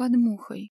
под мухой.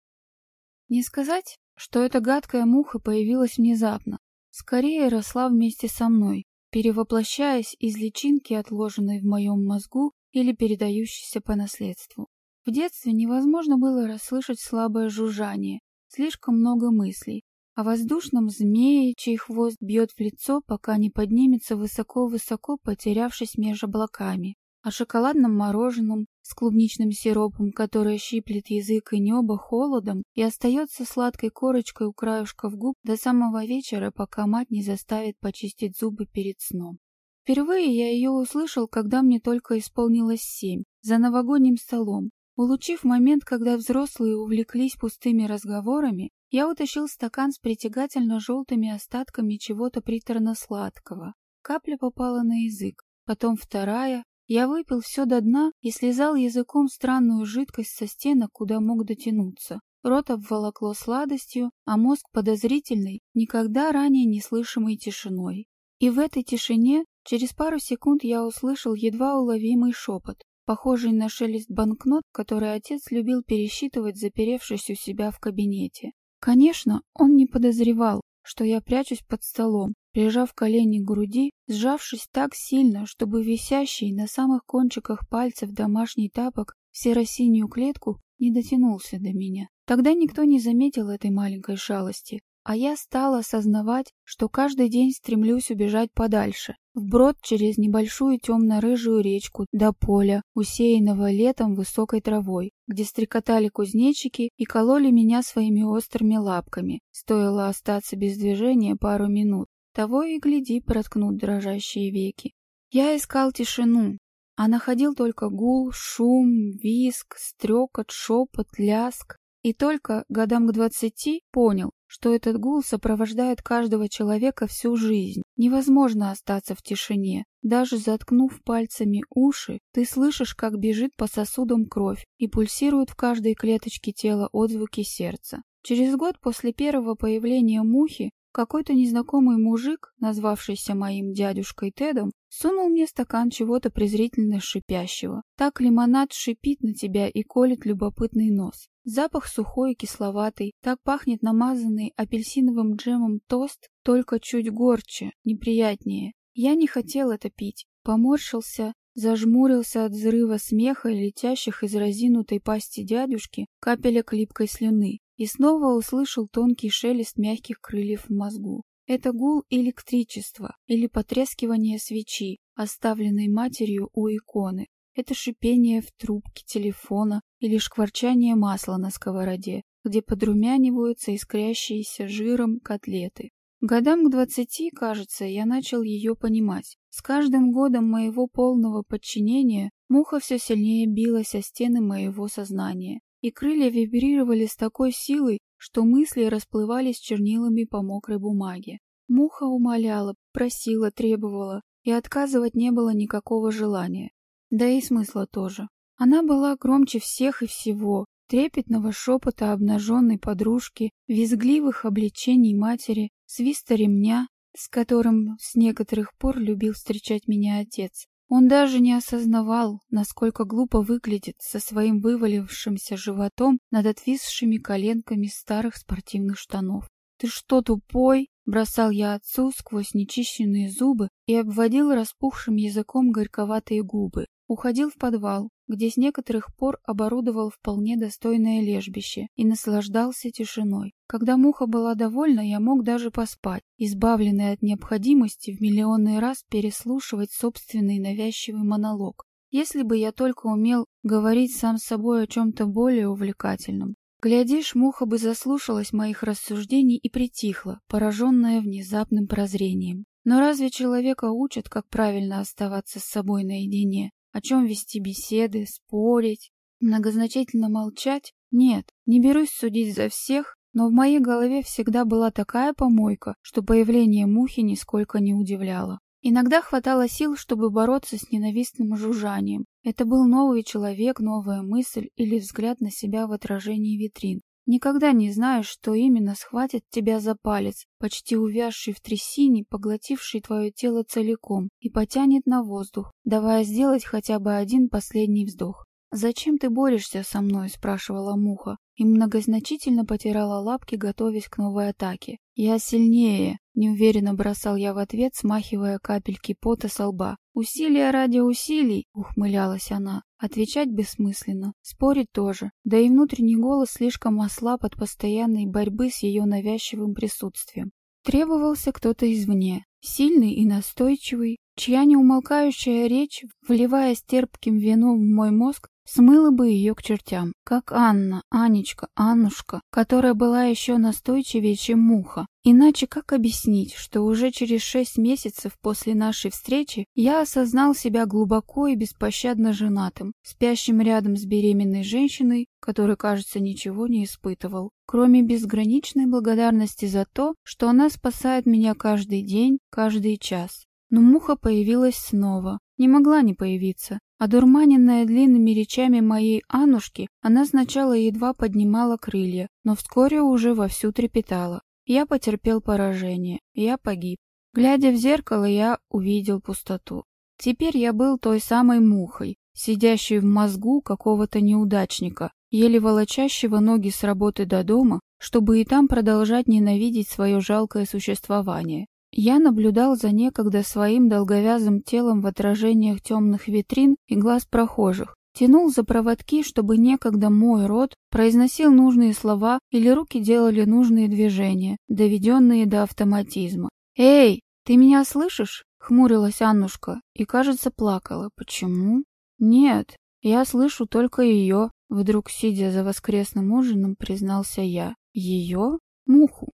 Не сказать, что эта гадкая муха появилась внезапно. Скорее росла вместе со мной, перевоплощаясь из личинки, отложенной в моем мозгу или передающейся по наследству. В детстве невозможно было расслышать слабое жужжание, слишком много мыслей, о воздушном змее, чей хвост бьет в лицо, пока не поднимется высоко-высоко, потерявшись между облаками, о шоколадном мороженом с клубничным сиропом, которое щиплет язык и небо холодом и остается сладкой корочкой у краюшков губ до самого вечера, пока мать не заставит почистить зубы перед сном. Впервые я ее услышал, когда мне только исполнилось семь, за новогодним столом. Улучив момент, когда взрослые увлеклись пустыми разговорами, я утащил стакан с притягательно желтыми остатками чего-то приторно-сладкого. Капля попала на язык, потом вторая, я выпил все до дна и слезал языком странную жидкость со стенок, куда мог дотянуться. Рот обволокло сладостью, а мозг подозрительной, никогда ранее не слышимой тишиной. И в этой тишине через пару секунд я услышал едва уловимый шепот, похожий на шелест банкнот, который отец любил пересчитывать, заперевшись у себя в кабинете. Конечно, он не подозревал, что я прячусь под столом, прижав колени к груди, сжавшись так сильно, чтобы висящий на самых кончиках пальцев домашний тапок в серо-синюю клетку не дотянулся до меня. Тогда никто не заметил этой маленькой шалости, а я стала осознавать, что каждый день стремлюсь убежать подальше, вброд через небольшую темно-рыжую речку до поля, усеянного летом высокой травой, где стрекотали кузнечики и кололи меня своими острыми лапками. Стоило остаться без движения пару минут, того и гляди проткнут дрожащие веки. Я искал тишину, а находил только гул, шум, виск, стрекот, шепот, ляск. И только годам к двадцати понял, что этот гул сопровождает каждого человека всю жизнь. Невозможно остаться в тишине. Даже заткнув пальцами уши, ты слышишь, как бежит по сосудам кровь и пульсирует в каждой клеточке тела отзвуки сердца. Через год после первого появления мухи какой-то незнакомый мужик, назвавшийся моим дядюшкой Тедом, сунул мне стакан чего-то презрительно шипящего. Так лимонад шипит на тебя и колет любопытный нос. Запах сухой и кисловатый, так пахнет намазанный апельсиновым джемом тост, только чуть горче, неприятнее. Я не хотел это пить, поморщился, зажмурился от взрыва смеха и летящих из разинутой пасти дядюшки капелек липкой слюны и снова услышал тонкий шелест мягких крыльев в мозгу. Это гул электричества или потрескивание свечи, оставленной матерью у иконы. Это шипение в трубке телефона или шкварчание масла на сковороде, где подрумяниваются искрящиеся жиром котлеты. Годам к двадцати, кажется, я начал ее понимать. С каждым годом моего полного подчинения муха все сильнее билась о стены моего сознания, и крылья вибрировали с такой силой, что мысли расплывались чернилами по мокрой бумаге. Муха умоляла, просила, требовала, и отказывать не было никакого желания. Да и смысла тоже. Она была громче всех и всего, трепетного шепота обнаженной подружки, визгливых обличений матери, свиста ремня, с которым с некоторых пор любил встречать меня отец. Он даже не осознавал, насколько глупо выглядит со своим вывалившимся животом над отвисшими коленками старых спортивных штанов. «Ты что, тупой?» — бросал я отцу сквозь нечищенные зубы и обводил распухшим языком горьковатые губы. Уходил в подвал, где с некоторых пор оборудовал вполне достойное лежбище и наслаждался тишиной. Когда муха была довольна, я мог даже поспать, избавленный от необходимости в миллионный раз переслушивать собственный навязчивый монолог. Если бы я только умел говорить сам с собой о чем-то более увлекательном. Глядишь, муха бы заслушалась моих рассуждений и притихла, пораженная внезапным прозрением. Но разве человека учат, как правильно оставаться с собой наедине? О чем вести беседы, спорить, многозначительно молчать? Нет, не берусь судить за всех, но в моей голове всегда была такая помойка, что появление мухи нисколько не удивляло. Иногда хватало сил, чтобы бороться с ненавистным жужжанием. Это был новый человек, новая мысль или взгляд на себя в отражении витрин. Никогда не знаешь, что именно схватит тебя за палец, почти увязший в трясине, поглотивший твое тело целиком, и потянет на воздух, давая сделать хотя бы один последний вздох. «Зачем ты борешься со мной?» — спрашивала муха и многозначительно потирала лапки, готовясь к новой атаке. «Я сильнее!» — неуверенно бросал я в ответ, смахивая капельки пота со лба. «Усилия ради усилий!» — ухмылялась она. Отвечать бессмысленно, спорить тоже, да и внутренний голос слишком ослаб от постоянной борьбы с ее навязчивым присутствием. Требовался кто-то извне, сильный и настойчивый, чья неумолкающая речь, вливаясь терпким вином в мой мозг, смыла бы ее к чертям, как Анна, Анечка, Аннушка, которая была еще настойчивее, чем муха. Иначе как объяснить, что уже через шесть месяцев после нашей встречи я осознал себя глубоко и беспощадно женатым, спящим рядом с беременной женщиной, который, кажется, ничего не испытывал, кроме безграничной благодарности за то, что она спасает меня каждый день, каждый час. Но муха появилась снова, не могла не появиться. Одурманенная длинными речами моей Анушки, она сначала едва поднимала крылья, но вскоре уже вовсю трепетала. Я потерпел поражение, я погиб. Глядя в зеркало, я увидел пустоту. Теперь я был той самой мухой, сидящей в мозгу какого-то неудачника, еле волочащего ноги с работы до дома, чтобы и там продолжать ненавидеть свое жалкое существование. Я наблюдал за некогда своим долговязым телом в отражениях темных витрин и глаз прохожих, тянул за проводки, чтобы некогда мой рот произносил нужные слова или руки делали нужные движения, доведенные до автоматизма. «Эй, ты меня слышишь?» — хмурилась Аннушка и, кажется, плакала. «Почему?» «Нет, я слышу только ее», — вдруг, сидя за воскресным ужином, признался я. «Ее? Муху.